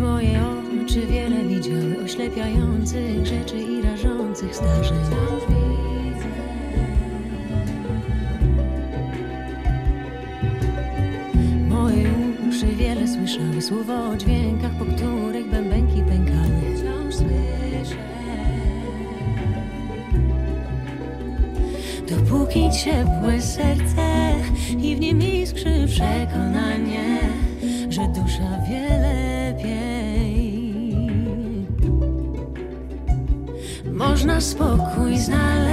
moje oczy wiele widziały oślepiających rzeczy i rażących zdarzeń. Moje uszy wiele słyszały słowa o dźwiękach, po których bębenki pękały. Dopóki ciepłe serce i w nim iskrzy przekonanie, spokój znaleźć,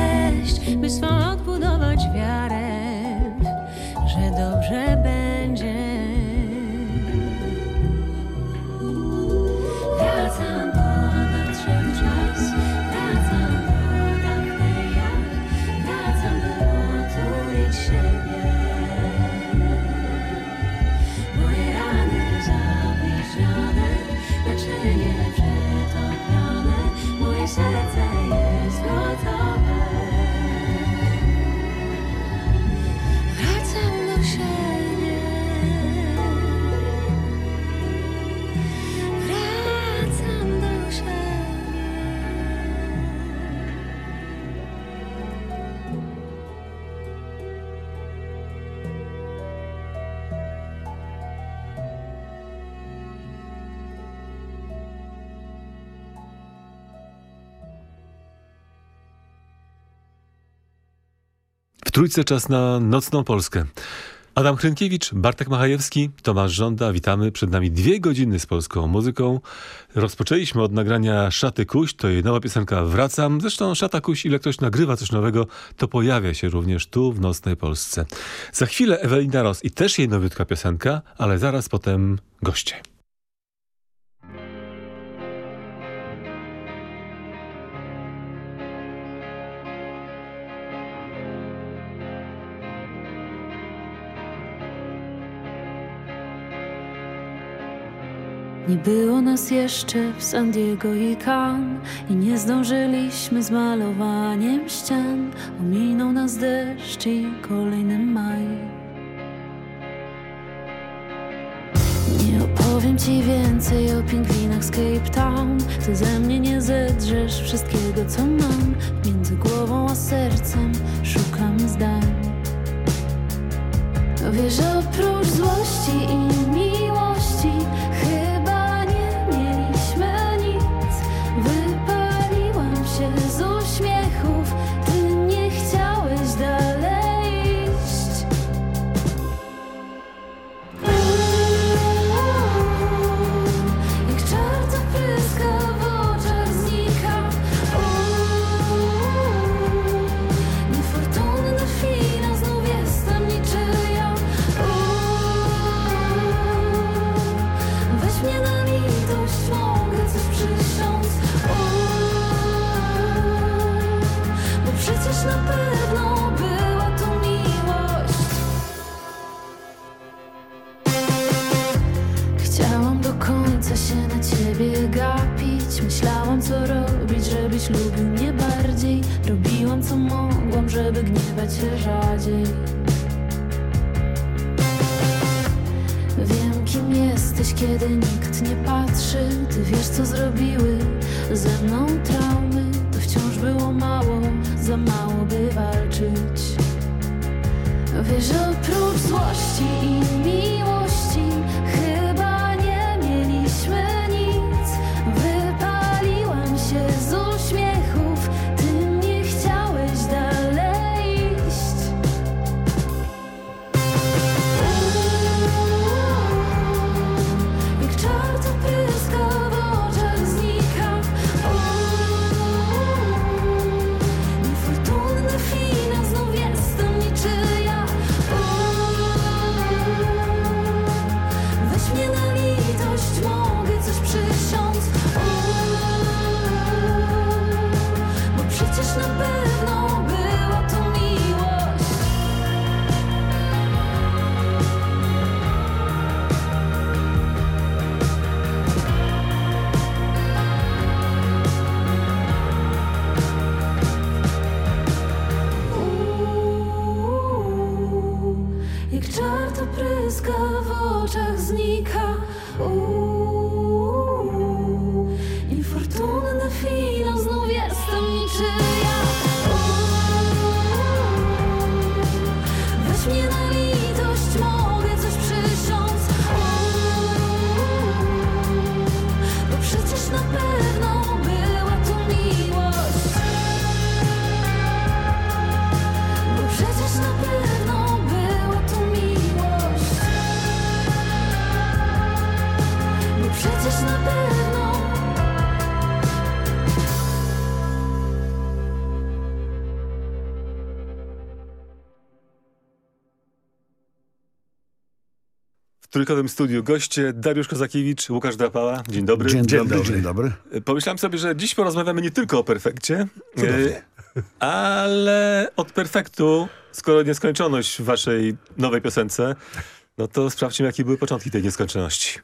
trójce czas na nocną Polskę. Adam Hrynkiewicz, Bartek Machajewski, Tomasz Żąda. Witamy. Przed nami dwie godziny z polską muzyką. Rozpoczęliśmy od nagrania Szaty Kuś, to jej nowa piosenka Wracam. Zresztą Szata Kuś, ile ktoś nagrywa coś nowego, to pojawia się również tu w nocnej Polsce. Za chwilę Ewelina Ros i też jej nowiutka piosenka, ale zaraz potem goście. Nie było nas jeszcze w San Diego i Cannes. I nie zdążyliśmy z malowaniem ścian. Ominął nas deszcz i kolejny maj. Nie opowiem ci więcej o pingwinach z Cape Town. Ty ze mnie nie zedrzesz wszystkiego co mam. Między głową a sercem szukam zdań. Wiesz, oprócz złości i miłości ciebie gapić. Myślałam co robić, żebyś lubił mnie bardziej. Robiłam co mogłam, żeby gniewać się rzadziej. Wiem kim jesteś, kiedy nikt nie patrzy. Ty wiesz co zrobiły ze mną traumy. To wciąż było mało, za mało by walczyć. Wiesz, oprócz złości i miłości W trójkowym studiu goście Dariusz Kozakiewicz, Łukasz Drapała. Dzień dobry. Dzień, dzień, dzień dobry. Dzień dobry. Pomyślałem sobie, że dziś porozmawiamy nie tylko o perfekcie, e, ale od perfektu, skoro nieskończoność w waszej nowej piosence, no to sprawdźmy, jakie były początki tej nieskończoności.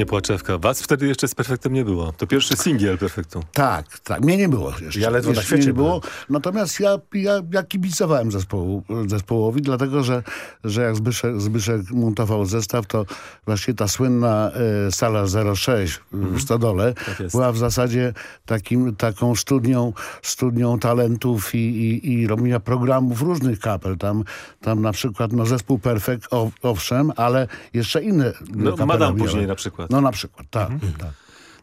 Nie płaczewka. Was wtedy jeszcze z Perfektem nie było. To pierwszy singiel Perfektu. Tak, tak. Mnie nie było jeszcze. Ja ledwo na świecie nie było. byłem. Natomiast ja, ja, ja kibicowałem zespołu, zespołowi, dlatego że, że jak Zbyszek, Zbyszek montował zestaw, to właśnie ta słynna e, sala 06 w Stodole Tak była w zasadzie takim, taką studnią, studnią talentów i, i, i robienia programów różnych kapel. Tam, tam na przykład no, zespół Perfekt, owszem, ale jeszcze inne No, Madame później na przykład. No na przykład, tak. tak.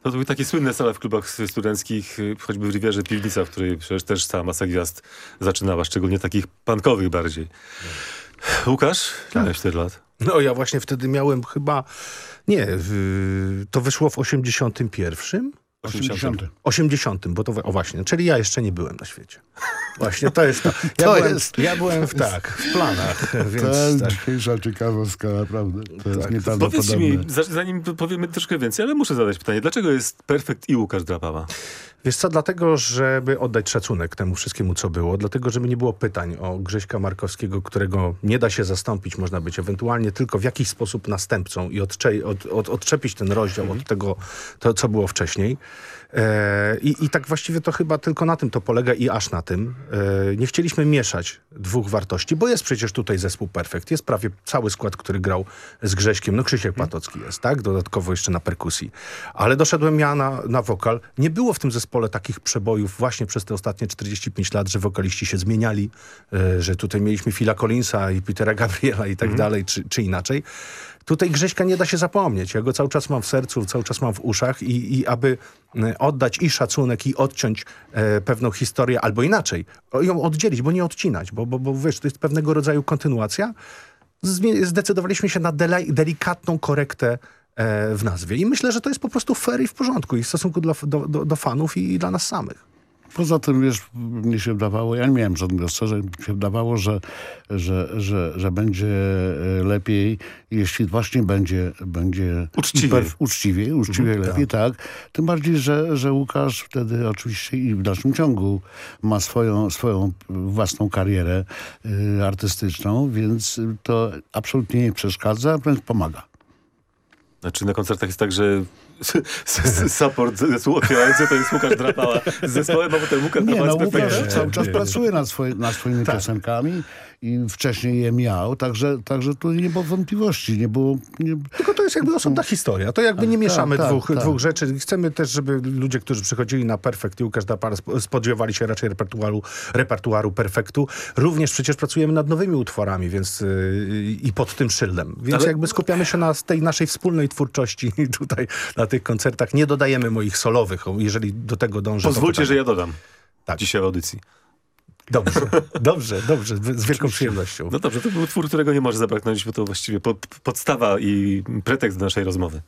To były takie słynne sale w klubach studenckich, choćby w Rivierze Piwnica, w której przecież też cała masa gwiazd zaczynała, szczególnie takich punkowych bardziej. Łukasz? Tak. Miałeś 4 lat. No ja właśnie wtedy miałem chyba... Nie, w, to wyszło w 81? 80. 80, bo to o właśnie, czyli ja jeszcze nie byłem na świecie. Właśnie to jest to. Ja, To byłem, jest- ja byłem w, tak, w planach, To więc jest tak. dzisiejsza ciekawostka, naprawdę. To jest Tak. Powiedz mi, za- zanim powiemy troszkę więcej, ale muszę zadać pytanie, dlaczego jest Perfekt i Łukasz Drapała? Wiesz co, dlatego, żeby oddać szacunek temu wszystkiemu, co było, dlatego, żeby nie było pytań o Grześka Markowskiego, którego nie da się zastąpić, można być ewentualnie tylko w jakiś sposób następcą i odcze od, od, odczepić ten rozdział od tego, to, co było wcześniej. E, i, I tak właściwie to chyba tylko na tym to polega i aż na tym. E, nie chcieliśmy mieszać dwóch wartości, bo jest przecież tutaj zespół Perfekt. Jest prawie cały skład, który grał z Grześkiem. No Krzysiek Patocki jest, tak? Dodatkowo jeszcze na perkusji. Ale doszedłem ja na, na wokal. Nie było w tym zespole takich przebojów właśnie przez te ostatnie 45 lat, że wokaliści się zmieniali, e, że tutaj mieliśmy Phila Collinsa i Petera Gabriela i tak dalej, czy, czy inaczej. Tutaj Grześka nie da się zapomnieć. Ja go cały czas mam w sercu, cały czas mam w uszach i, i aby oddać i szacunek i odciąć e, pewną historię, albo inaczej, ją oddzielić, bo nie odcinać, bo, bo, bo wiesz, to jest pewnego rodzaju kontynuacja, zdecydowaliśmy się na delikatną korektę e, w nazwie. I myślę, że to jest po prostu fair i w porządku i w stosunku do, do, do fanów i, i dla nas samych. Poza tym, wiesz, mnie się wydawało, ja nie miałem żadnych ostrzeżeń, mi się wydawało, że, że, że, że będzie e, lepiej, jeśli właśnie będzie, będzie Uczciwiej. uczciwiej, uczciwiej lepiej, tak. Tym bardziej, że, że Łukasz wtedy oczywiście i w dalszym ciągu ma swoją, swoją własną karierę y, artystyczną, więc to absolutnie nie przeszkadza, wręcz pomaga. Znaczy na koncertach jest tak, że support zespołu otwierający to jest Łukasz Drapała z zespołem, a potem Łukasz Nie, Drapała no z Łukasz cały czas pracuje nad, nad swoimi Tak. piosenkami i wcześniej je miał, także, także tu nie było wątpliwości, nie było... Nie, Tylko to jest jakby osobna historia. To jakby nie mieszamy tak, dwóch, tak. dwóch rzeczy. Chcemy też, żeby ludzie, którzy przychodzili na Perfekt i Łukasz Dapar sp- spodziewali się raczej repertuaru, repertuaru Perfektu. Również przecież pracujemy nad nowymi utworami, więc yy, i pod tym szyldem. Więc Ale- jakby skupiamy się na tej naszej wspólnej twórczości tutaj na tych koncertach. Nie dodajemy moich solowych, jeżeli do tego dążę. to Pozwólcie, że ja dodam. Tak. Dzisiaj w audycji. Dobrze, dobrze, dobrze. Z wielką przyjemnością. No dobrze, to był utwór, którego nie może zabraknąć, bo to właściwie po, podstawa i pretekst do naszej rozmowy.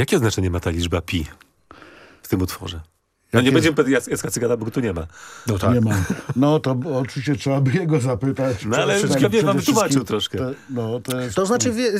Jakie znaczenie ma ta liczba pi w tym utworze? No nie będziemy pytać Jacka Cygana, bo go tu nie ma. No tak. Nie mam. No to oczywiście trzeba by jego zapytać. No, ale już wiem, wam wszystkim troszkę. To, no, to jest... To znaczy, wie,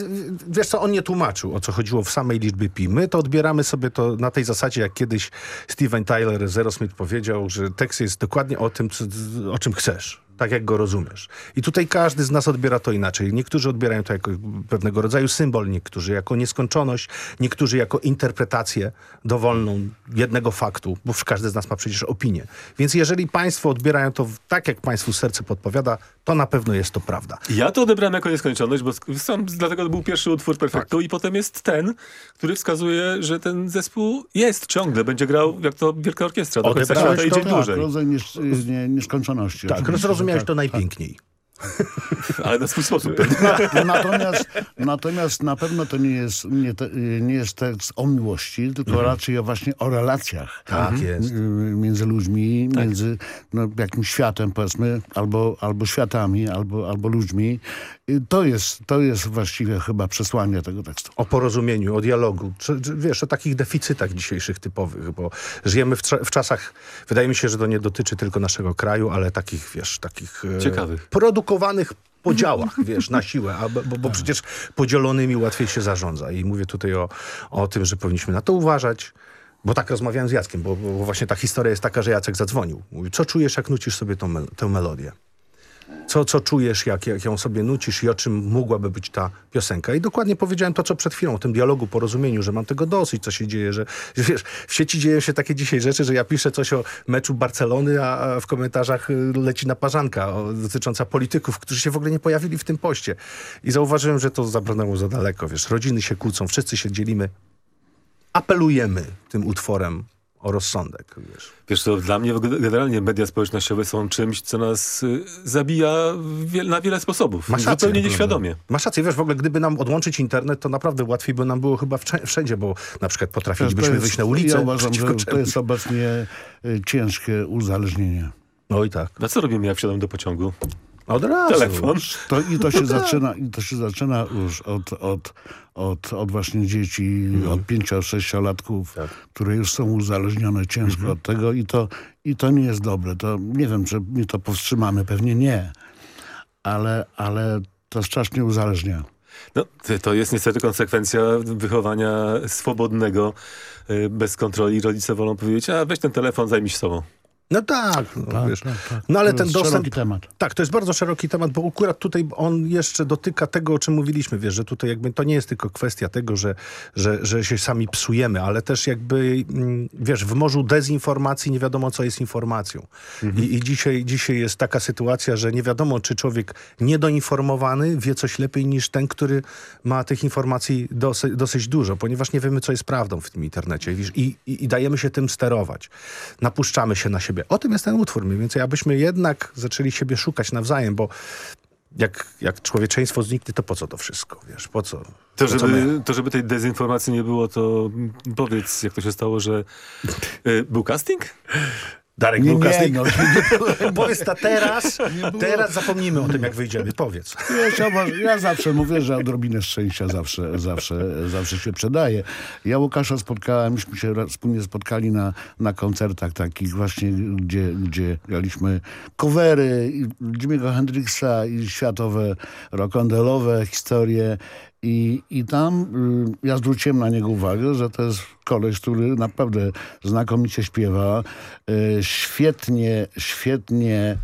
wiesz co, on nie tłumaczył, o co chodziło w samej liczbie pi. My to odbieramy sobie to na tej zasadzie, jak kiedyś Steven Tyler z Aerosmith powiedział, że tekst jest dokładnie o tym, co, o czym chcesz. Tak jak go rozumiesz. I tutaj każdy z nas odbiera to inaczej. Niektórzy odbierają to jako pewnego rodzaju symbol, niektórzy jako nieskończoność, niektórzy jako interpretację dowolną jednego faktu, bo każdy z nas ma przecież opinię. Więc jeżeli państwo odbierają to tak, jak państwu serce podpowiada, to na pewno jest to prawda. Ja to odebrałem jako nieskończoność, bo sam dlatego to był pierwszy utwór Perfektu i potem jest ten, który wskazuje, że ten zespół jest ciągle, będzie grał jak to wielka orkiestra. Do końca Odebrałeś świata tak, dłużej. rodzaj nies, nie, nieskończoności. Tak, oczywiście, zrozumiałeś że to tak, najpiękniej. Ale na swój sposób. natomiast, natomiast na pewno to nie jest, nie, te, nie jest tekst o miłości, tylko raczej o właśnie o relacjach. Tak Mhm. jest. Między ludźmi, między no, jakimś światem powiedzmy, albo, albo światami, albo, albo ludźmi. To jest, to jest właściwie chyba przesłanie tego tekstu. o porozumieniu, o dialogu, czy, czy, wiesz, o takich deficytach dzisiejszych typowych, bo żyjemy w, w czasach, wydaje mi się, że to nie dotyczy tylko naszego kraju, ale takich, wiesz, takich... e, Ciekawych. Produkowanych podziałach, wiesz, na siłę, a, bo, bo przecież podzielonymi łatwiej się zarządza i mówię tutaj o, o tym, że powinniśmy na to uważać, bo tak rozmawiałem z Jackiem, bo, bo właśnie ta historia jest taka, że Jacek zadzwonił. Mówi, co czujesz, jak nucisz sobie tą, mel- tę melodię? Co, co czujesz, jak, jak ją sobie nucisz i o czym mogłaby być ta piosenka. I dokładnie powiedziałem to, co przed chwilą, o tym dialogu, porozumieniu, że mam tego dosyć, co się dzieje, że, wiesz, w sieci dzieją się takie dzisiaj rzeczy, że ja piszę coś o meczu Barcelony, a, w komentarzach y, leci naparzanka dotycząca polityków, którzy się w ogóle nie pojawili w tym poście. I zauważyłem, że to zabrnęło za daleko, wiesz, rodziny się kłócą, wszyscy się dzielimy. Apelujemy tym utworem o rozsądek, wiesz. Wiesz co, dla mnie generalnie media społecznościowe są czymś, co nas y, zabija w wiel- na wiele sposobów. Masz rację, Zupełnie nieświadomie. Masz rację, wiesz, w ogóle gdyby nam odłączyć internet, to naprawdę łatwiej by nam było chyba wszędzie, bo na przykład potrafilibyśmy jest- wyjść na ulicę. Ja uważam, że to jest obecnie y, ciężkie uzależnienie. Oj tak. No co robimy, jak wsiadam do pociągu? Od razu. telefon. To, I to się zaczyna, i to się zaczyna już od, od, od, od właśnie dzieci, od pięcio-sześciolatków, Tak. które już są uzależnione ciężko od tego i to, i to nie jest dobre. To nie wiem, czy my to powstrzymamy, pewnie nie, ale, ale to strasznie uzależnia. No, to- to jest niestety konsekwencja wychowania swobodnego, y, bez kontroli. Rodzice wolą powiedzieć, a weź ten telefon, zajmij się sobą. No tak, no, Tak, wiesz. tak, tak. No ale To ten jest dostęp... szeroki temat. Tak, to jest bardzo szeroki temat, bo akurat tutaj on jeszcze dotyka tego, o czym mówiliśmy, wiesz, że tutaj jakby to nie jest tylko kwestia tego, że, że, że się sami psujemy, ale też jakby, mm, wiesz, w morzu dezinformacji nie wiadomo, co jest informacją. I, I dzisiaj, dzisiaj jest taka sytuacja, że nie wiadomo, czy człowiek niedoinformowany wie coś lepiej niż ten, który ma tych informacji dosyć, dosyć dużo, ponieważ nie wiemy, co jest prawdą w tym internecie wiesz, i, i, i dajemy się tym sterować. Napuszczamy się na siebie. O tym jest ten utwór mniej więcej, abyśmy jednak zaczęli siebie szukać nawzajem, bo jak, jak człowieczeństwo zniknie, to po co to wszystko, wiesz, po co? To my? żeby, to, żeby tej dezinformacji nie było, to powiedz, jak to się stało, że y, był casting? Darek Nie, Lukas, nie, no, powiedz to teraz, teraz zapomnimy o tym, jak wyjdziemy, powiedz. Wiesz, ja, zawsze mówię, że odrobinę szczęścia zawsze, zawsze, zawsze się przydaje. Ja Łukasza spotkałem, myśmy się wspólnie spotkali na, na koncertach takich właśnie, gdzie, gdzie graliśmy covery Jimmy'ego Hendrixa i światowe rock'n'rollowe historie. I, I tam y, ja zwróciłem na niego uwagę, że to jest koleś, który naprawdę znakomicie śpiewa, y, świetnie, świetnie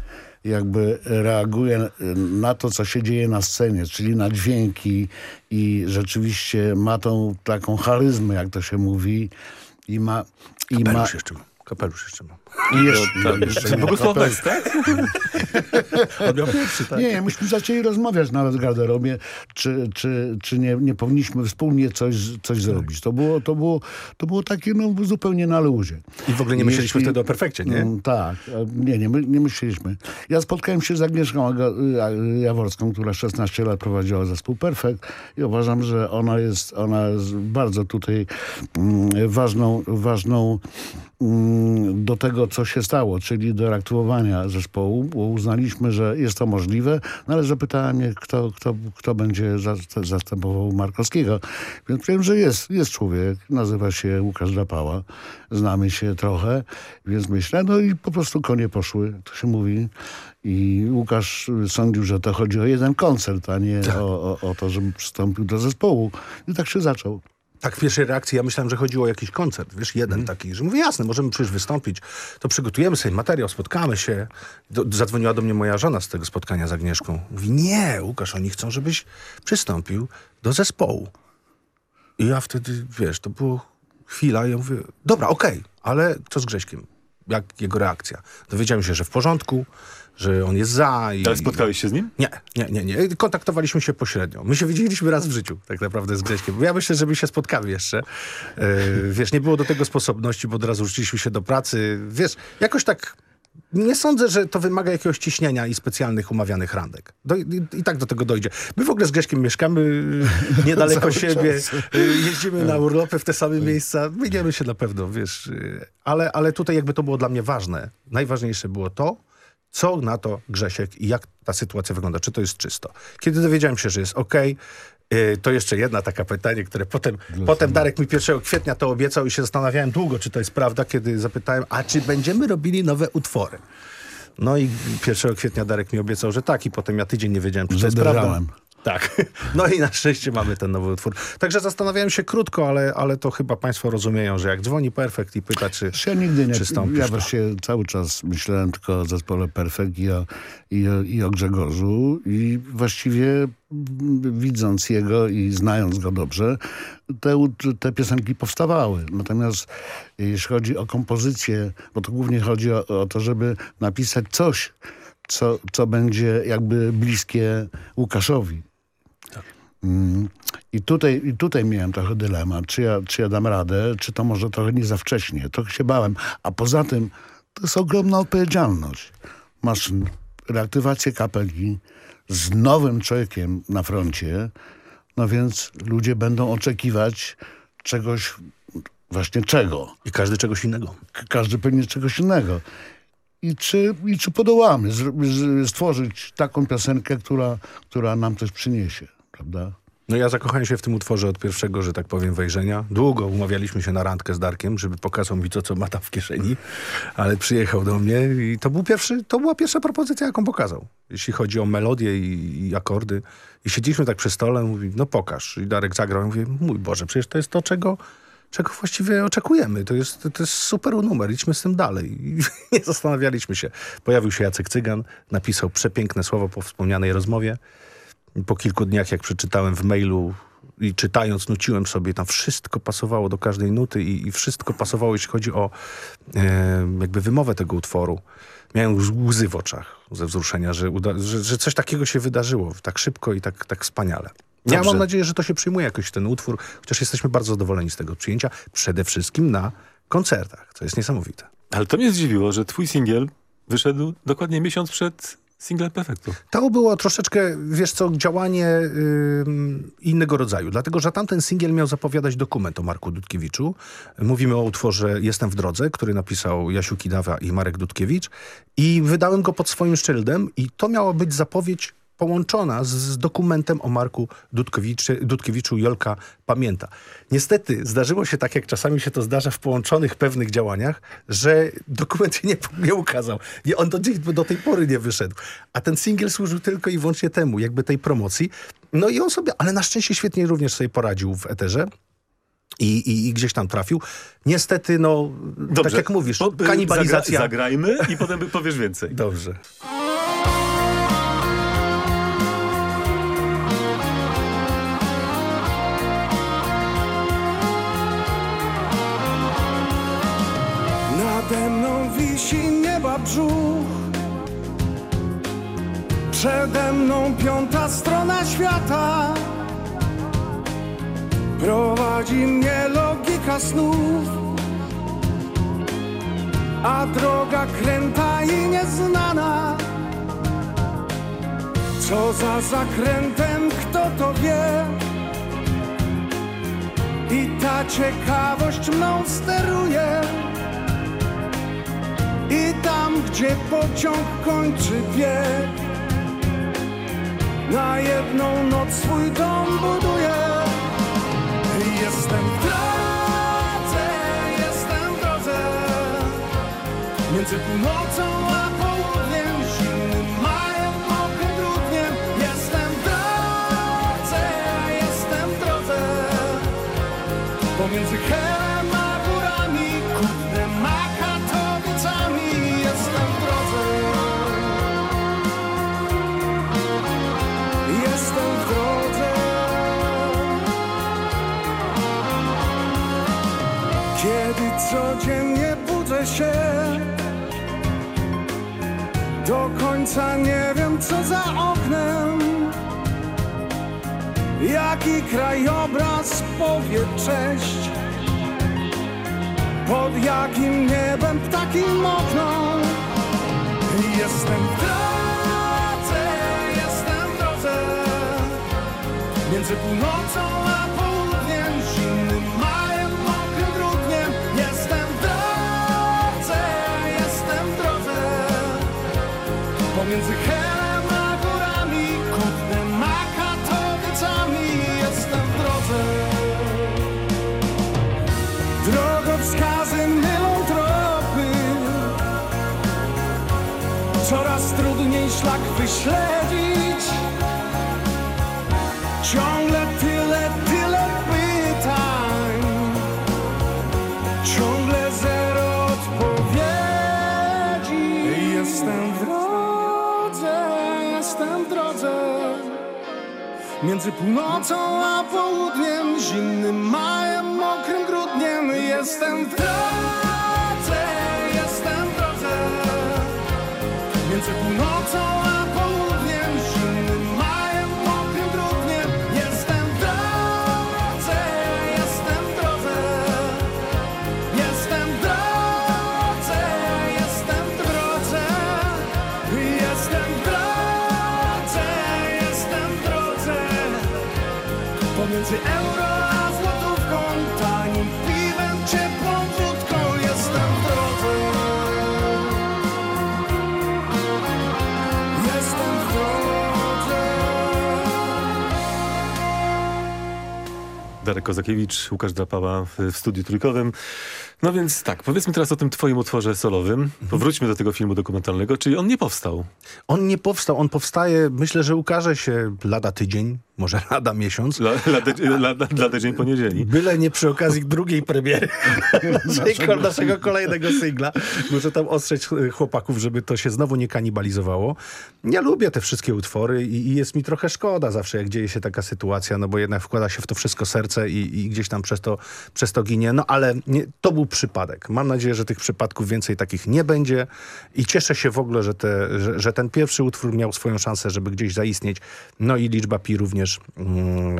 jakby reaguje na to, co się dzieje na scenie, czyli na dźwięki i rzeczywiście ma tą taką charyzmę, jak to się mówi i ma... I ma Kapelusz jeszcze mam. Kapelusz jeszcze mam. I jeszcze, Tak, jeszcze nie, Bogusław tak? On miał pierwszy, tak? Nie, myśmy zaczęli rozmawiać nawet w garderobie, czy, czy, czy nie, nie powinniśmy wspólnie coś, coś zrobić. To było, to, było, to było takie no, zupełnie na luzie. I w ogóle nie myśleliśmy Jeśli- wtedy o perfekcie, nie? Mm, tak, E, nie, nie, my, nie myśleliśmy. Ja spotkałem się z Agnieszką Ja- Jaworską, która 16 lat prowadziła zespół Perfekt i uważam, że ona jest, ona jest bardzo tutaj mm, ważną, ważną mm, do tego, co się stało, czyli do reaktywowania zespołu, bo uznaliśmy, że jest to możliwe, no ale zapytałem mnie, kto, kto, kto będzie za- zastępował Markowskiego. Więc wiem, że jest, jest człowiek, nazywa się Łukasz Drapała, znamy się trochę, więc myślę, no i po prostu konie poszły, to się mówi. I Łukasz sądził, że to chodzi o jeden koncert, a nie o, o, o to, żeby przystąpił do zespołu. I tak się zaczął. Tak w pierwszej reakcji ja myślałem, że chodziło o jakiś koncert, wiesz, jeden taki, że mówię, jasne, możemy przecież wystąpić, to przygotujemy sobie materiał, spotkamy się. Do, zadzwoniła do mnie moja żona z tego spotkania z Agnieszką. Mówi, nie, Łukasz, oni chcą, żebyś przystąpił do zespołu. I ja wtedy, wiesz, to było chwila, ja mówię, dobra, okej, ale co z Grześkiem? Jak jego reakcja? Dowiedziałem się, że w porządku, że on jest za. I, Ale spotkałeś się z nim? nie, nie, nie, nie. Kontaktowaliśmy się pośrednio. My się widzieliśmy raz w życiu, tak naprawdę z Grześkiem. Bo Ja myślę, że my się spotkamy jeszcze. E, wiesz, nie było do tego sposobności, bo od razu rzuciliśmy się do pracy. Wiesz, jakoś tak... Nie sądzę, że to wymaga jakiegoś ciśnienia i specjalnych umawianych randek. Do, i, I tak do tego dojdzie. My w ogóle z Grześkiem mieszkamy niedaleko siebie. czas. Jeździmy na urlopy w te same miejsca. Myjemy się na pewno, wiesz. y, Ale, ale tutaj jakby to było dla mnie ważne. Najważniejsze było to, co na to Grzesiek i jak ta sytuacja wygląda, czy to jest czysto. Kiedy dowiedziałem się, że jest ok, to jeszcze jedna taka pytanie, które potem, potem Darek mi 1 kwietnia to obiecał i się zastanawiałem długo, czy to jest prawda, kiedy zapytałem, a czy będziemy robili nowe utwory? No i 1 kwietnia Darek mi obiecał, że tak i potem ja tydzień nie wiedziałem, czy to jest prawda. Tak. No i na szczęście mamy ten nowy utwór. Także zastanawiałem się krótko, ale, ale to chyba państwo rozumieją, że jak dzwoni Perfekt i pyta, czy, Ja nigdy nie, czy stąpisz, ja to- właśnie cały czas myślałem tylko o zespole Perfekt i o, i o, i o Grzegorzu i właściwie widząc jego i znając go dobrze, te, te piosenki powstawały. Natomiast jeśli chodzi o kompozycję, bo to głównie chodzi o, o to, żeby napisać coś, co, co będzie jakby bliskie Łukaszowi. Mm. I tutaj, I tutaj miałem trochę dylemat, czy ja, czy ja dam radę, czy to może trochę nie za wcześnie. Trochę się bałem. A poza tym to jest ogromna odpowiedzialność. Masz reaktywację kapeli z nowym człowiekiem na froncie, no więc ludzie będą oczekiwać czegoś, właśnie czego. I każdy czegoś innego. Każdy pewnie czegoś innego. i czy, i czy podołamy stworzyć taką piosenkę, która, która nam coś przyniesie, prawda? No ja zakochałem się w tym utworze od pierwszego, że tak powiem, wejrzenia. Długo umawialiśmy się na randkę z Darkiem, żeby pokazał mi to, co ma tam w kieszeni, ale przyjechał do mnie i to, był pierwszy, to była pierwsza propozycja, jaką pokazał. Jeśli chodzi o melodię i, i akordy. I siedzieliśmy tak przy stole, mówi, no pokaż. I Darek zagrał i mówi, mój Boże, przecież to jest to, czego czego właściwie oczekujemy. To jest, to jest super numer, idźmy z tym dalej. I nie zastanawialiśmy się. Pojawił się Jacek Cygan, napisał przepiękne słowo po wspomnianej rozmowie. Po kilku dniach, jak przeczytałem w mailu i czytając, nuciłem sobie, tam wszystko pasowało do każdej nuty i, i wszystko pasowało, jeśli chodzi o e, jakby wymowę tego utworu. Miałem łzy w oczach ze wzruszenia, że, uda, że, że coś takiego się wydarzyło tak szybko i tak, tak wspaniale. Ja mam nadzieję, że to się przyjmuje jakoś ten utwór, chociaż jesteśmy bardzo zadowoleni z tego przyjęcia, przede wszystkim na koncertach, co jest niesamowite. Ale to mnie zdziwiło, że twój singiel wyszedł dokładnie miesiąc przed singlem Perfektu. To było troszeczkę, wiesz co, działanie yy, innego rodzaju, dlatego, że tamten singiel miał zapowiadać dokument o Marku Dudkiewiczu. Mówimy o utworze Jestem w drodze, który napisał Jasiu Kidawa i Marek Dudkiewicz i wydałem go pod swoim szyldem i to miała być zapowiedź połączona z, z dokumentem o Marku Dudkiewiczu, Dudkiewiczu Jolka Pamięta. Niestety zdarzyło się tak, jak czasami się to zdarza w połączonych pewnych działaniach, że dokument się nie, nie ukazał. I on do, do tej pory nie wyszedł. A ten singiel służył tylko i wyłącznie temu, jakby tej promocji. No i on sobie, ale na szczęście świetnie również sobie poradził w eterze. I, i, I, gdzieś tam trafił. Niestety, no, Dobrze. tak jak mówisz, kanibalizacja. Zagra, zagrajmy i potem powiesz więcej. Dobrze. Brzuch. Przede mną piąta strona świata. Prowadzi mnie logika snów. A droga kręta i nieznana. Co za zakrętem, kto to wie? I ta ciekawość mną steruje i tam, gdzie pociąg kończy bieg Na jedną noc swój dom buduję. Jestem w drodze, jestem w drodze. Między północą a południem Zimnym majem, mokrym grudniem Jestem w drodze, jestem w drodze. Pomiędzy się. Do końca nie wiem co za oknem. Jaki krajobraz powie cześć? Pod jakim niebem ptaki mokną Jestem w drodze, jestem w drodze. Między północą Pomiędzy Helem a górami Kutnem a Katowicami Jestem w drodze. Drogowskazy mylą tropy. Coraz trudniej szlak wyśledzić Między północą a południem Zimnym majem, mokrym grudniem. Jestem w drodze, jestem w drodze. Między północą a Pomiędzy euro a złotówką Tanim piwem, ciepłą wódką Jestem w drodze Jestem w drodze Darek Kozakiewicz, Łukasz Drapała w studiu trójkowym. No więc tak, powiedzmy teraz o tym twoim utworze solowym. Powróćmy do tego filmu dokumentalnego, czyli on nie powstał. On nie powstał, on powstaje, myślę, że ukaże się lada tydzień, może lada miesiąc. La, la, la, la, la tydzień poniedzieli. Byle nie przy okazji drugiej premiery naszego, naszego kolejnego singla. Muszę tam ostrzec e, chłopaków, żeby to się znowu nie kanibalizowało. Ja lubię te wszystkie utwory i, i jest mi trochę szkoda zawsze, jak dzieje się taka sytuacja, no bo jednak wkłada się w to wszystko serce i, i gdzieś tam przez to, przez to ginie. No ale nie, to był przypadek. Mam nadzieję, że tych przypadków więcej takich nie będzie i cieszę się w ogóle, że, te, że, że ten pierwszy utwór miał swoją szansę, żeby gdzieś zaistnieć. No i liczba pi również, mm,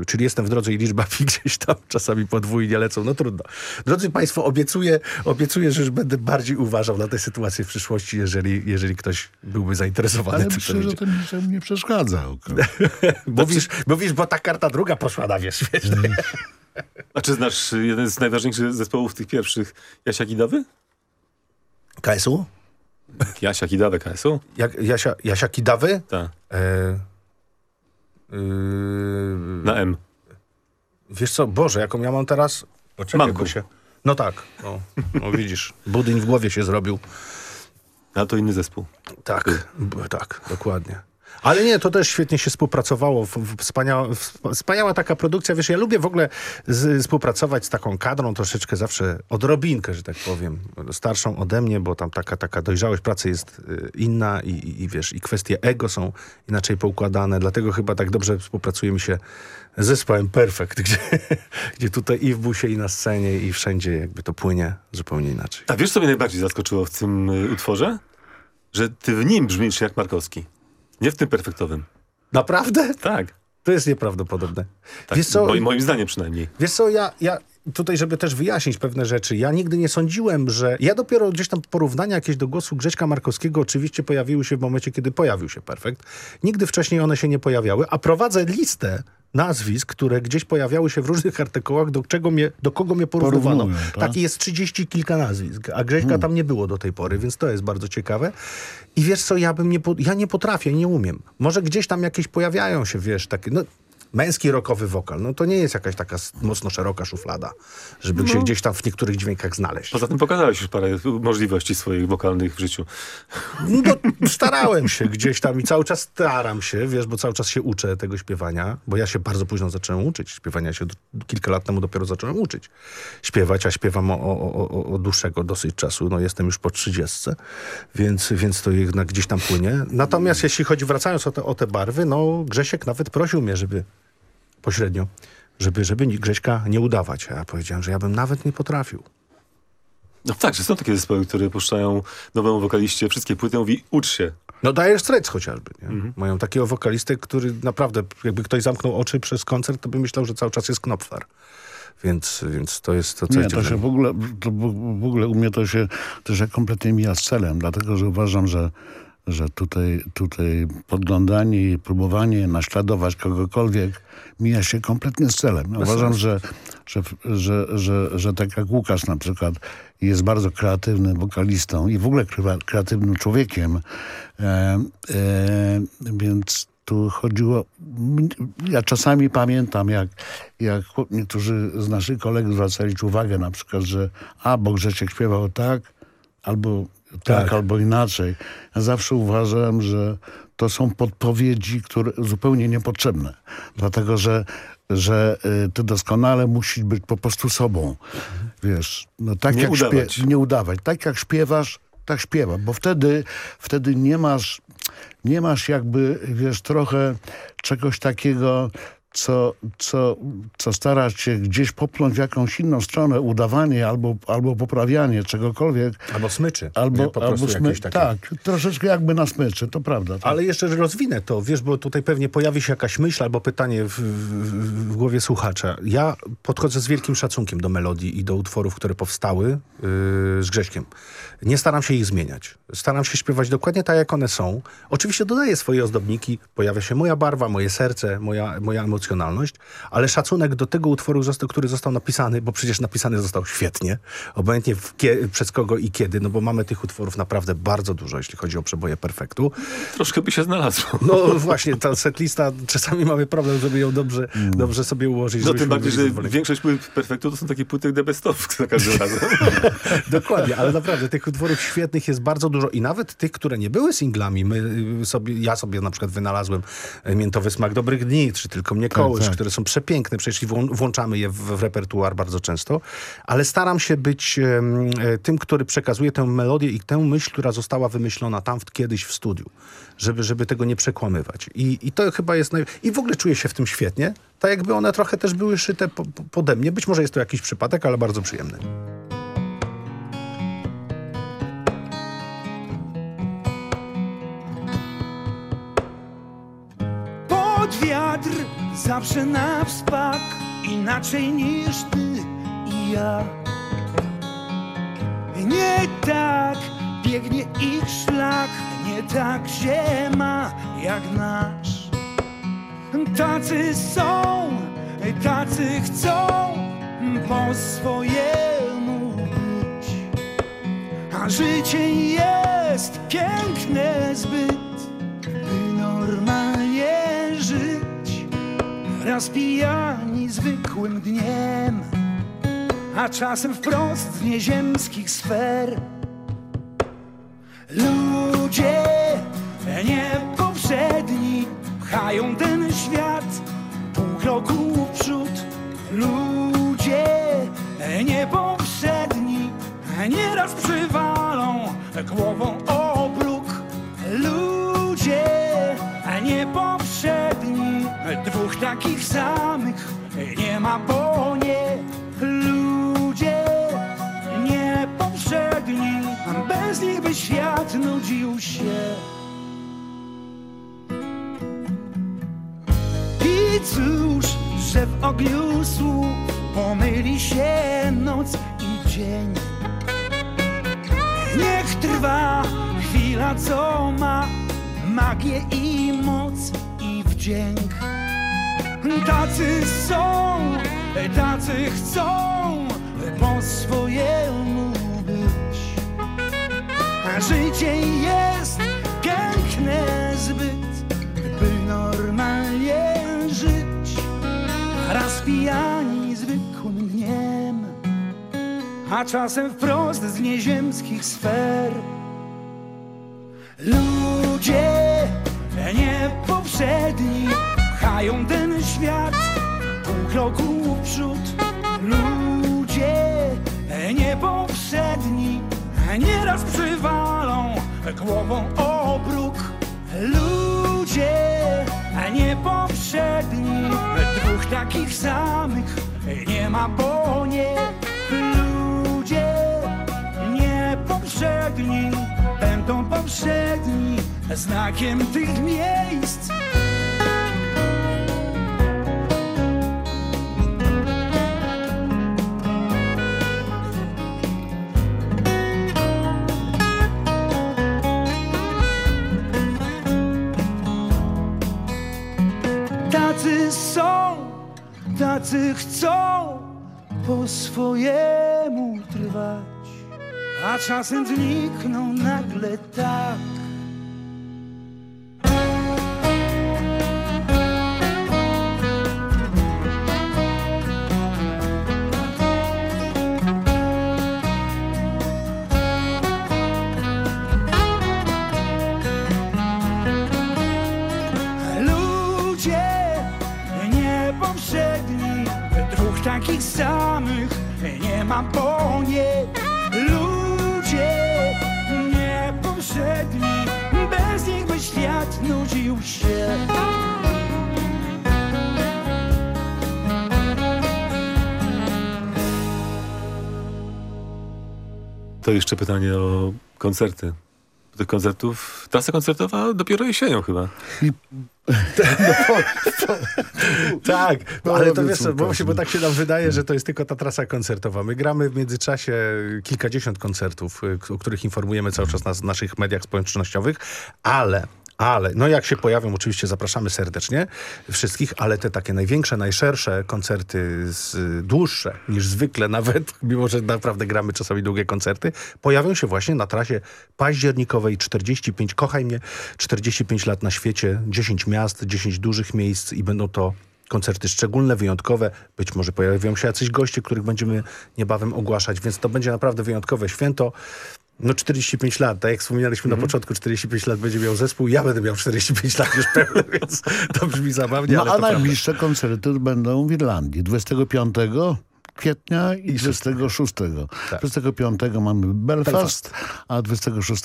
e, czyli jestem w drodze i liczba pi gdzieś tam czasami podwójnie lecą. No trudno. Drodzy Państwo, obiecuję, obiecuję, że już będę bardziej uważał na tę sytuację w przyszłości, jeżeli, jeżeli ktoś byłby zainteresowany Ale myślę, że to niczemu nie przeszkadza. Mówisz, mówisz, bo ta karta druga poszła na wierzch, wiesz. A czy znasz jeden z najważniejszych zespołów tych pierwszych, Jasia Kidawy? KSU? Jasia Kidawy KSU? Jak, Jasia, Jasia Kidawy? Tak, E, yy, na M. Wiesz co, Boże, jaką ja mam teraz? Poczekaj, bo się... No tak, no, no widzisz, budyń w głowie się zrobił. Ale to inny zespół. Tak, tak, dokładnie. Ale nie, to też świetnie się współpracowało. Wspaniała, wspaniała taka produkcja. Wiesz, ja lubię w ogóle z, współpracować z taką kadrą troszeczkę zawsze odrobinkę, że tak powiem, starszą ode mnie, bo tam taka, taka dojrzałość pracy jest y, inna i, i, i wiesz, i kwestie ego są inaczej poukładane. Dlatego chyba tak dobrze współpracuje mi się z zespołem Perfect, gdzie, gdzie tutaj i w busie, i na scenie, i wszędzie jakby to płynie zupełnie inaczej. A wiesz, co mnie najbardziej zaskoczyło w tym y, utworze? Że ty w nim brzmisz jak Markowski. Nie w tym perfektowym. Naprawdę? Tak. To jest nieprawdopodobne. tak Wiesz co, moim, moim zdaniem przynajmniej. Wiesz co, ja, ja tutaj, żeby też wyjaśnić pewne rzeczy, ja nigdy nie sądziłem, że... Ja dopiero gdzieś tam porównania jakieś do głosu Grześka Markowskiego oczywiście pojawiły się w momencie, kiedy pojawił się Perfekt. Nigdy wcześniej one się nie pojawiały, a prowadzę listę nazwisk, które gdzieś pojawiały się w różnych artykułach, do, czego mnie, do kogo mnie porównywano. Porównują, tak? Taki jest trzydzieści kilka nazwisk, a Grześka tam nie było do tej pory, więc to jest bardzo ciekawe. I wiesz co, ja bym nie, po, ja nie potrafię, nie umiem. Może gdzieś tam jakieś pojawiają się, wiesz, takie, no, męski rockowy wokal, no to nie jest jakaś taka mocno szeroka szuflada, żeby się gdzieś tam w niektórych dźwiękach znaleźć. Poza tym pokazałeś już parę możliwości swoich wokalnych w życiu. No, starałem się gdzieś tam i cały czas staram się, wiesz, bo cały czas się uczę tego śpiewania, bo ja się bardzo późno zacząłem uczyć. Śpiewania się kilka lat temu dopiero zacząłem uczyć śpiewać, a śpiewam o, o, o, o- o dłuższego dosyć czasu. No jestem już po trzydziestce, więc, więc to jednak gdzieś tam płynie. Natomiast jeśli chodzi, wracając o te, o te barwy, no Grzesiek nawet prosił mnie, żeby pośrednio, żeby, żeby Grześka nie udawać. A ja powiedziałem, że ja bym nawet nie potrafił. No tak, że są takie zespoły, które puszczają nowemu wokaliście wszystkie płyty i mówi ucz się. No Dire Straits chociażby. Nie? Mają takiego wokalistę, który naprawdę, jakby ktoś zamknął oczy przez koncert, to by myślał, że cały czas jest Knopfler. Więc, więc to jest to coś Nie, to się w ogóle, to w w ogóle u mnie to się, to się kompletnie mija z celem, dlatego że uważam, że, że tutaj, tutaj podglądanie i próbowanie naśladować kogokolwiek mija się kompletnie z celem. Uważam, że, że, że, że, że tak jak Łukasz na przykład jest bardzo kreatywnym wokalistą i w ogóle kre- kreatywnym człowiekiem, e, e, więc tu chodziło... Ja czasami pamiętam, jak, jak niektórzy z naszych kolegów zwracali uwagę na przykład, że a, bo Grzesiek śpiewał tak, albo tak, Tak. albo inaczej. Ja zawsze uważałem, że to są podpowiedzi, które zupełnie niepotrzebne. Dlatego, że, że y, ty doskonale musisz być po prostu sobą. Wiesz, no tak Nie jak udawać. Nie udawać. Tak jak śpiewasz, tak śpiewa, bo wtedy, wtedy nie masz, nie masz jakby, wiesz, trochę czegoś takiego, co, co, co stara się gdzieś popchnąć w jakąś inną stronę, udawanie albo, albo poprawianie czegokolwiek. Albo smyczy. nie? Albo, po albo smy, tak, troszeczkę jakby na smyczy, to prawda. Tak. Ale jeszcze rozwinę to, wiesz, bo tutaj pewnie pojawi się jakaś myśl albo pytanie w, w, w głowie słuchacza. Ja podchodzę z wielkim szacunkiem do melodii i do utworów, które powstały yy, z Grześkiem. Nie staram się ich zmieniać. Staram się śpiewać dokładnie tak, jak one są. Oczywiście dodaję swoje ozdobniki. Pojawia się moja barwa, moje serce, moja, moja emocjonalność, ale szacunek do tego utworu, który został napisany, bo przecież napisany został świetnie, obojętnie przez kogo i kiedy, no bo mamy tych utworów naprawdę bardzo dużo, jeśli chodzi o przeboje perfektu. Troszkę by się znalazło. No właśnie, ta setlista, czasami mamy problem, żeby ją dobrze, dobrze sobie ułożyć. No tym bardziej, że zadowoleni. większość płyt perfektu to są takie płyty the best of za każdym razem. Dokładnie, ale naprawdę tych utworów świetnych jest bardzo dużo i nawet tych, które nie były singlami. My y, sobie, ja sobie na przykład wynalazłem y, Miętowy Smak Dobrych Dni, czy Tylko Mnie Kołysz, tak. które są przepiękne, przecież włączamy je w, w repertuar bardzo często, ale staram się być e, tym, który przekazuje tę melodię i tę myśl, która została wymyślona tam w, kiedyś w studiu, żeby, żeby tego nie przekłamywać. I, I to chyba jest... Naj... I w ogóle czuję się w tym świetnie, tak jakby one trochę też były szyte po, po, pode mnie. Być może jest to jakiś przypadek, ale bardzo przyjemny. Wiatr zawsze na wspak Inaczej niż ty i ja Nie tak biegnie ich szlak Nie tak się ma jak nasz Tacy są, tacy chcą Po swojemu być A życie jest piękne zbyt by normalnie. Raz pijani zwykłym dniem, a czasem wprost z nieziemskich sfer. Ludzie niepowszedni pchają ten świat pół kroku w przód. Ludzie niepowszedni nieraz przywalą głową o takich samych nie ma, bo nie. Ludzie niepowszedni bez nich by świat nudził się. I cóż, że w ogniu słów pomyli się noc i dzień. Niech trwa chwila, co ma magię i moc i wdzięk. Tacy są, tacy chcą po swojemu być. A życie jest piękne zbyt, by normalnie żyć. Raz pijani zwykłym dniem, a czasem wprost z nieziemskich sfer. Ludzie niepowszedni pchają ten świat pół kroku w przód. Ludzie niepowszedni nieraz przywalą głową o bruk. Ludzie niepowszedni dwóch takich samych nie ma, bo nie. Ludzie niepowszedni będą powszedni znakiem tych miejsc. Tacy chcą po swojemu trwać, a czasem znikną nagle tak. To jeszcze pytanie o koncerty. Tych koncertów, trasa koncertowa dopiero jesienią chyba. Tak, No, ale to wiesz, bo, się, bo no. tak się nam wydaje, że to jest tylko ta trasa koncertowa. My gramy w międzyczasie kilkadziesiąt koncertów, y, o których informujemy cały czas na naszych mediach społecznościowych, ale Ale, no jak się pojawią, oczywiście zapraszamy serdecznie wszystkich, ale te takie największe, najszersze koncerty, z, dłuższe niż zwykle nawet, mimo że naprawdę gramy czasami długie koncerty, pojawią się właśnie na trasie październikowej 45, kochaj mnie, 45 lat na świecie, 10 miast, 10 dużych miejsc i będą to koncerty szczególne, wyjątkowe. Być może pojawią się jacyś goście, których będziemy niebawem ogłaszać, więc to będzie naprawdę wyjątkowe święto. No 45 lat, tak jak wspominaliśmy Mhm. na początku, 45 lat będzie miał zespół, ja będę miał 45 lat już pełne, więc to brzmi zabawnie, No ale a to prawda. najbliższe koncerty będą w Irlandii. 25 kwietnia i 26. Tak. 25 mamy Belfast, Belfast. a 26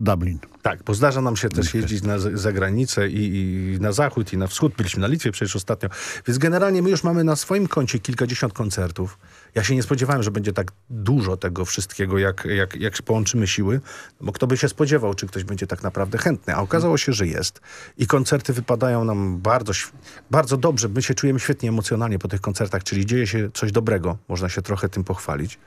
Dublin. Tak, bo zdarza nam się też jeździć na z- za granicę i, i na zachód i na wschód. Byliśmy na Litwie przecież ostatnio. Więc generalnie my już mamy na swoim koncie kilkadziesiąt koncertów. Ja się nie spodziewałem, że będzie tak dużo tego wszystkiego, jak, jak, jak połączymy siły. Bo kto by się spodziewał, czy ktoś będzie tak naprawdę chętny. A okazało się, że jest. I koncerty wypadają nam bardzo, bardzo dobrze. My się czujemy świetnie emocjonalnie po tych koncertach, czyli dzieje się coś dobrego. Można się trochę tym pochwalić.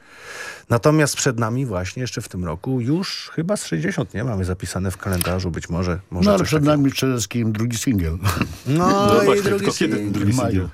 Natomiast przed nami właśnie jeszcze w tym roku już chyba z 60, nie? Mamy zapisane w kalendarzu, być może. może No ale przed takiego. nami przede wszystkim drugi singiel. No, No i właśnie, drugi tylko kiedy singiel. drugi W maju. singiel?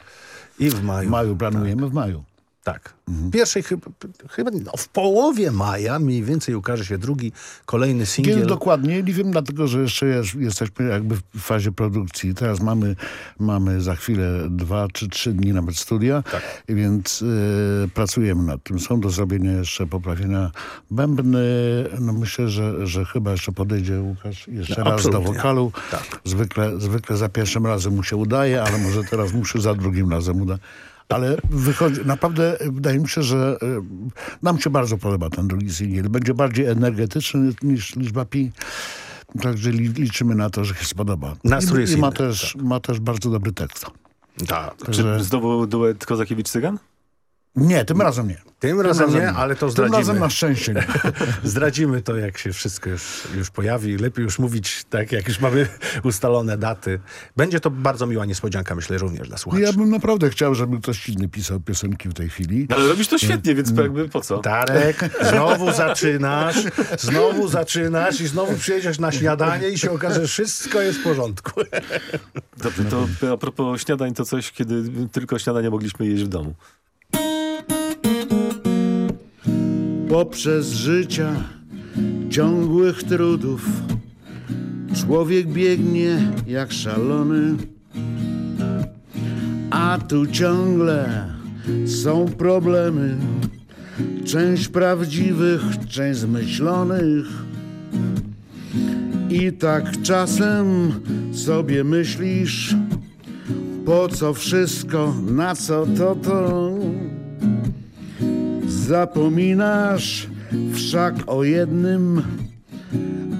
I w maju. W maju planujemy w maju. Tak. W pierwszej chyba, chyba no, w połowie maja mniej więcej ukaże się drugi, kolejny Kiedy singiel. dokładnie, nie wiem, dlatego że jeszcze jest, jesteśmy jakby w fazie produkcji. Teraz mamy, mamy za chwilę dwa czy trzy dni nawet studia, Tak. więc y, pracujemy nad tym. Są do zrobienia jeszcze poprawienia bębny. No myślę, że, że chyba jeszcze podejdzie Łukasz jeszcze No, raz do absolutnie. wokalu. Tak. Zwykle, zwykle za pierwszym razem mu się udaje, ale może teraz mu się za drugim razem uda. Ale wychodzi, naprawdę wydaje mi się, że y, nam się bardzo podoba ten drugi singiel. Będzie bardziej energetyczny niż liczba pi. Także li, liczymy na to, że się spodoba. Nastrój I, jest i ma, inny, też, ma też bardzo dobry tekst. Tak. Czy Że- znowu duet Kozakiewicz-Cygan? Nie, tym razem nie. Tym razem nie, ale to Tym zdradzimy. razem na szczęście nie. Zdradzimy to, jak się wszystko już, już pojawi. Lepiej już mówić tak, jak już mamy ustalone daty. Będzie to bardzo miła niespodzianka, myślę, również dla słuchaczy. Ja bym naprawdę chciał, żeby ktoś inny pisał piosenki w tej chwili. Ale robisz to świetnie, więc jakby po co? Darek, znowu zaczynasz, znowu zaczynasz i znowu przyjedziesz na śniadanie i się okaże, że wszystko jest w porządku. Dobrze, to a propos śniadań, to coś, kiedy tylko śniadania mogliśmy jeść w domu. Poprzez życia ciągłych trudów człowiek biegnie jak szalony, a tu ciągle są problemy. Część prawdziwych, część zmyślonych. I tak czasem sobie myślisz, po co wszystko, na co to to. Zapominasz wszak o jednym,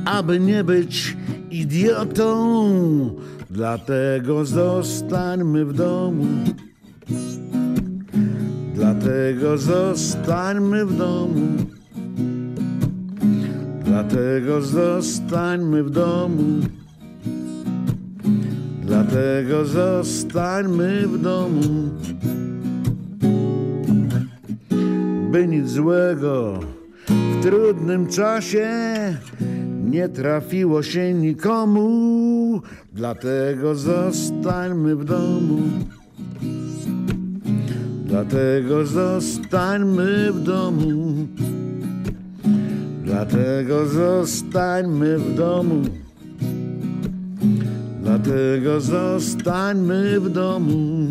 aby nie być idiotą. Dlatego zostańmy w domu. Dlatego zostańmy w domu. Dlatego zostańmy w domu. Dlatego zostańmy w domu. By nic złego w trudnym czasie nie trafiło się nikomu. Dlatego zostańmy w domu. Dlatego zostańmy w domu. Dlatego zostańmy w domu. Dlatego zostańmy w domu.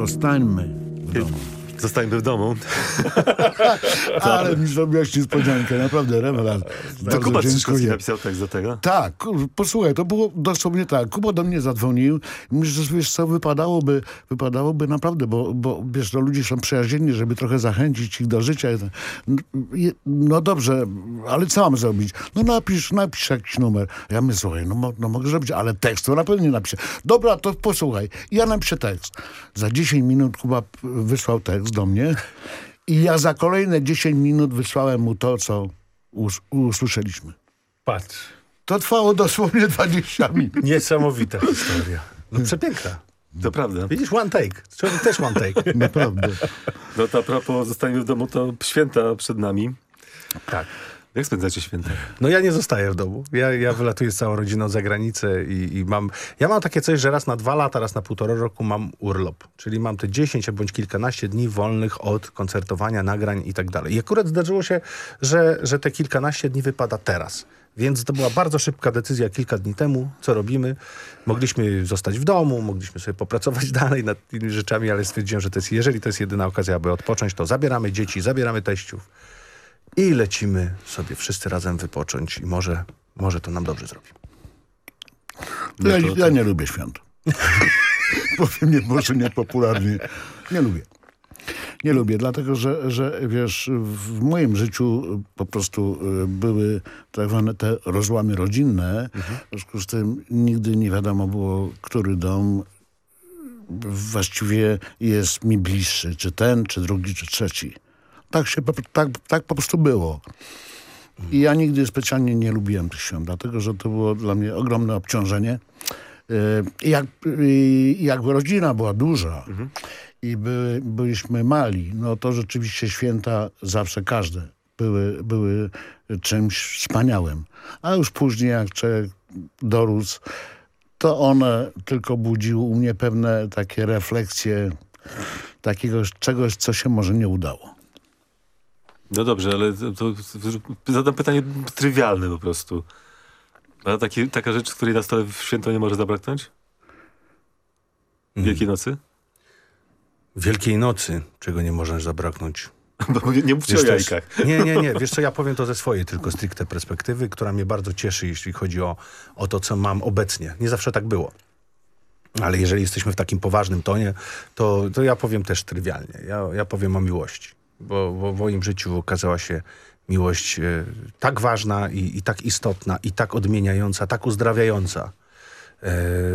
Zostańmy w domu. Zostańmy w domu. Ale mi zrobiłeś niespodziankę, naprawdę, rewelacja. To Kuba dziękuję. napisał tekst do tego. Tak, posłuchaj, to było dosłownie tak. Kuba do mnie zadzwonił i mówi, że wiesz co, wypadałoby, wypadałoby naprawdę, bo, bo wiesz, no, ludzie są przyjaźni, żeby trochę zachęcić ich do życia. No dobrze, ale co mam zrobić? No napisz, napisz jakiś numer. Ja myślę, słuchaj, no, no mogę zrobić, ale tekst to na pewno nie napiszę. Dobra, to posłuchaj. Ja napiszę tekst. Za 10 minut Kuba wysłał tekst do mnie i ja za kolejne 10 minut wysłałem mu to, co us- usłyszeliśmy. Patrz, To trwało dosłownie 20 minut. niesamowita historia. No przepiękna. To prawda. Widzisz, one take. Człowiek też one take. Naprawdę. No to a propos zostańmy w domu, to święta przed nami. Tak. Jak spędzacie święta? No ja nie zostaję w domu. Ja, ja wylatuję z całą rodziną za granicę i, i mam... Ja mam takie coś, że raz na dwa lata, raz na półtora roku mam urlop. Czyli mam te 10 bądź kilkanaście dni wolnych od koncertowania, nagrań i tak dalej. I akurat zdarzyło się, że, że te kilkanaście dni wypada teraz. Więc to była bardzo szybka decyzja kilka dni temu, co robimy. Mogliśmy zostać w domu, mogliśmy sobie popracować dalej nad tymi rzeczami, ale stwierdziłem, że to jest, jeżeli to jest jedyna okazja, aby odpocząć, to zabieramy dzieci, zabieramy teściów i lecimy sobie wszyscy razem wypocząć i może, może to nam dobrze zrobi. Ja, ja nie lubię świąt. Powiem nie, może niepopularnie. Nie lubię. Nie lubię, dlatego że, że wiesz, w moim życiu po prostu y, były tak zwane te rozłamy rodzinne. W związku z tym nigdy nie wiadomo było, który dom właściwie jest mi bliższy. Czy ten, czy drugi, czy trzeci. Tak, się, tak, tak po prostu było. I ja nigdy specjalnie nie lubiłem tych świąt, dlatego że to było dla mnie ogromne obciążenie. I jak, i jak rodzina była duża i by, byliśmy mali, no to rzeczywiście święta zawsze każde były, były czymś wspaniałym. A już później jak człowiek dorósł, to one tylko budziły u mnie pewne takie refleksje takiego czegoś, co się może nie udało. No dobrze, ale to, to, zadam pytanie trywialne po prostu. A taki, taka rzecz, której na stole w święto nie może zabraknąć? Wielkiej nocy? Wielkiej nocy, czego nie można zabraknąć. Bo nie, mówcie Wiesz, o jajkach. Nie, nie, nie. Wiesz co, ja powiem to ze swojej tylko stricte perspektywy, która mnie bardzo cieszy, jeśli chodzi o, o to, co mam obecnie. Nie zawsze tak było. Ale jeżeli jesteśmy w takim poważnym tonie, to, to ja powiem też trywialnie. Ja, ja powiem o miłości. Bo, bo w moim życiu okazała się miłość e, tak ważna i, i tak istotna, i tak odmieniająca, tak uzdrawiająca. E,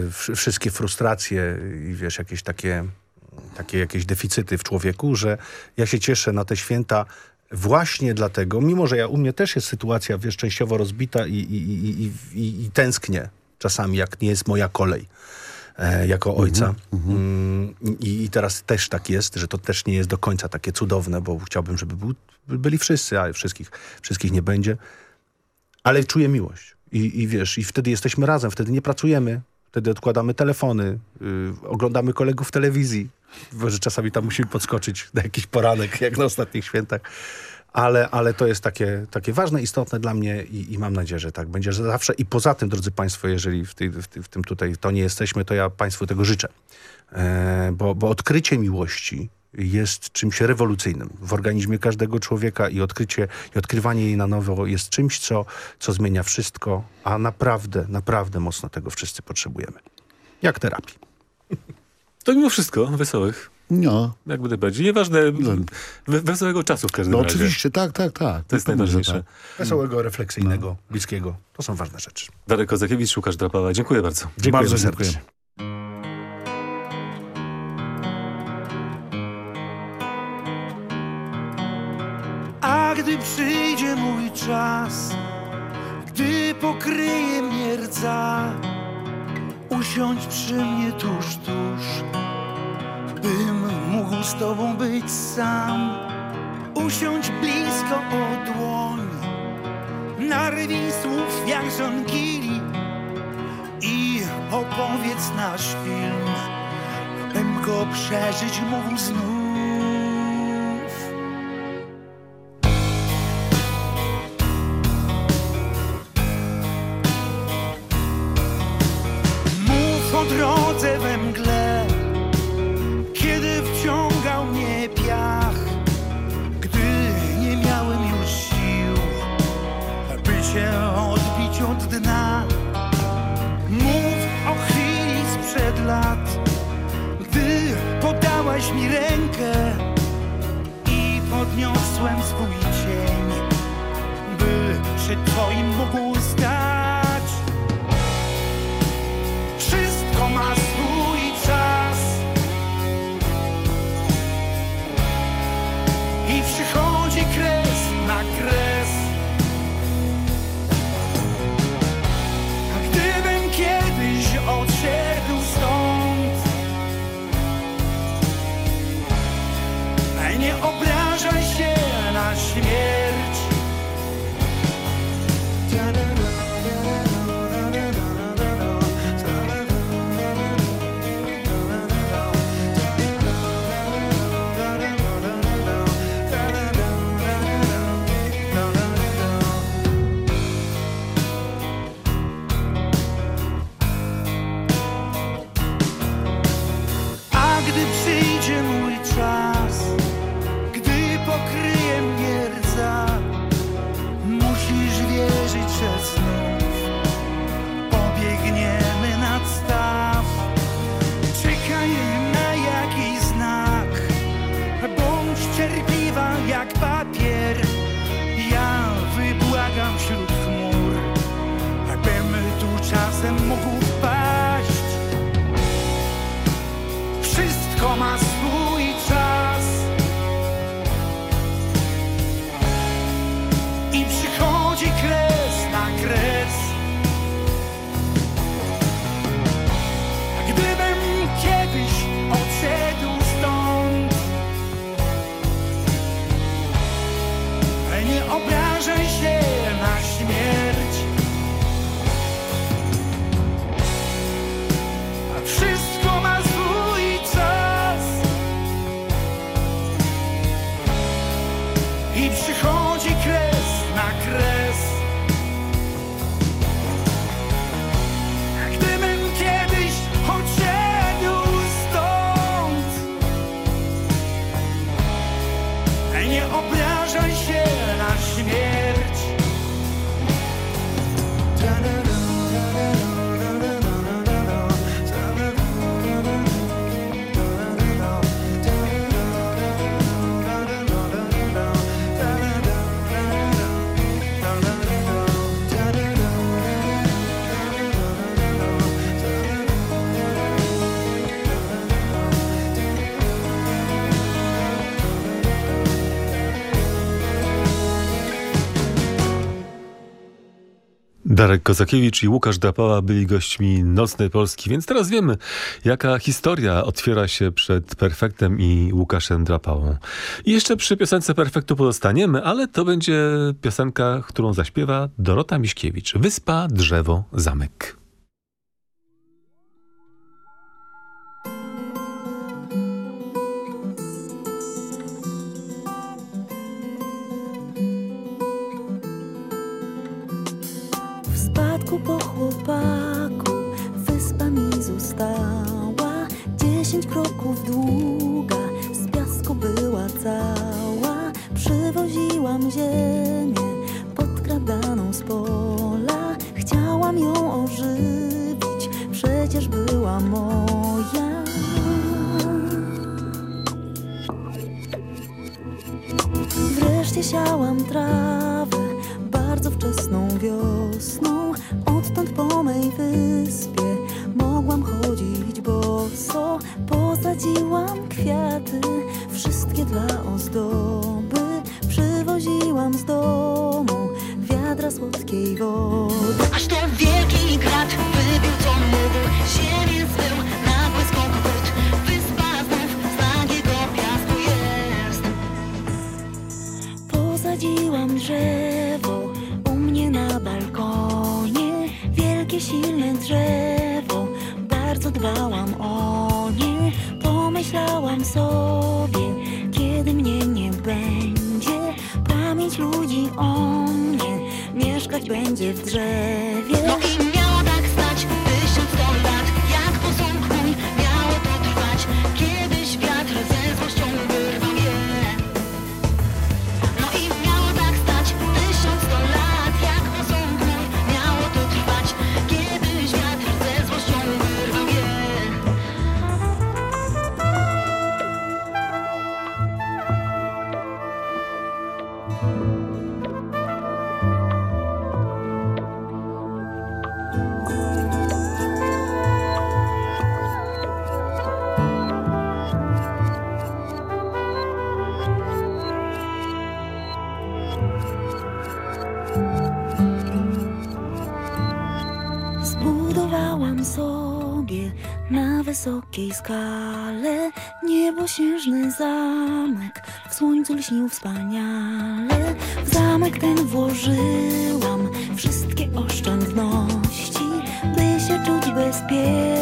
wsz- wszystkie frustracje i wiesz, jakieś takie, takie jakieś deficyty w człowieku, że ja się cieszę na te święta właśnie dlatego, mimo że ja, u mnie też jest sytuacja, wiesz, częściowo rozbita i, i, i, i, i, tęsknię czasami, jak nie jest moja kolej jako ojca. Mm, I, I teraz też tak jest, że to też nie jest do końca takie cudowne, bo chciałbym, żeby był, byli wszyscy, ale wszystkich, wszystkich nie będzie. Ale czuję miłość. I, I wiesz, i wtedy jesteśmy razem, wtedy nie pracujemy, wtedy odkładamy telefony, y, oglądamy kolegów w telewizji, bo że czasami tam musimy podskoczyć na jakiś poranek, jak na ostatnich świętach. Ale, ale to jest takie, takie ważne, istotne dla mnie i, i mam nadzieję, że tak będzie że zawsze. I poza tym, drodzy Państwo, jeżeli w, tej, w, w tym tutaj to nie jesteśmy, to ja Państwu tego życzę. E, bo, bo odkrycie miłości jest czymś rewolucyjnym w organizmie każdego człowieka i odkrycie i odkrywanie jej na nowo jest czymś, co, co zmienia wszystko, a naprawdę, naprawdę mocno tego wszyscy potrzebujemy. Jak terapii. To mimo wszystko wesołych. No, Jak będę bardziej. Nieważne, we, wesołego czasu w każdym no razie. oczywiście, tak, tak, tak. To jest Pewnie, że najważniejsze. tak. Wesołego, refleksyjnego, bliskiego. To są ważne rzeczy. Darek Kozakiewicz, Łukasz Drapała. Dziękuję bardzo. Dziękuję Bardzo serdecznie. dziękuję. A gdy przyjdzie mój czas, gdy pokryje mnie rdza, usiądź przy mnie tuż, tuż, bym mógł z tobą być sam. Usiądź blisko o dłoń, narwij słów jak żonkili i opowiedz nasz film, bym go przeżyć mógł znów. Darek Kozakiewicz i Łukasz Dapała byli gośćmi Nocnej Polski, więc teraz wiemy, jaka historia otwiera się przed Perfektem i Łukaszem Drapałą. I jeszcze przy piosence Perfektu pozostaniemy, ale to będzie piosenka, którą zaśpiewa Dorota Miśkiewicz. Wyspa, drzewo, zamek. Spadku po chłopaku Wyspa mi została. Dziesięć kroków długa Z piasku była cała. Przywoziłam ziemię Podkradaną z pola. Chciałam ją ożywić Przecież była moja. Wreszcie siałam trawę Zbudowałam sobie na wysokiej skale niebosiężny zamek, w słońcu lśnił wspaniale. W zamek ten włożyłam. Wszystkie oszczędności, by się czuć bezpiecznie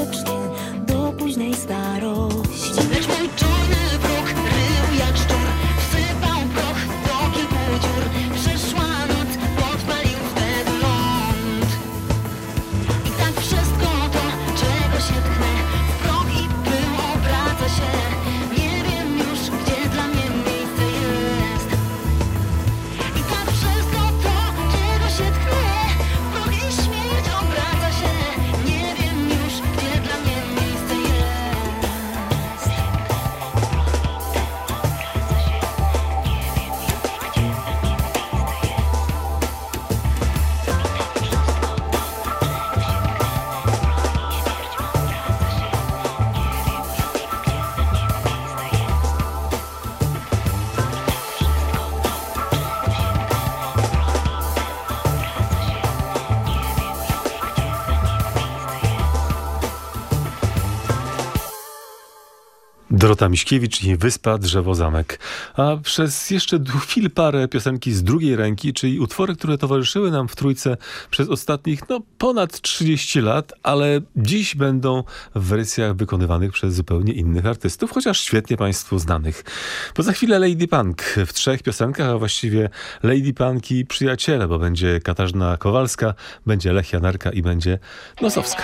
Dorota Miśkiewicz i Wyspa, Drzewo, Zamek. A przez jeszcze chwil parę piosenki z drugiej ręki, czyli utwory, które towarzyszyły nam w Trójce przez ostatnich, no, ponad 30 lat, ale dziś będą w wersjach wykonywanych przez zupełnie innych artystów, chociaż świetnie Państwu znanych. Bo za chwilę Lady Punk w trzech piosenkach, a właściwie Lady Punk i przyjaciele, bo będzie Katarzyna Kowalska, będzie Lech Janarka i będzie Nosowska.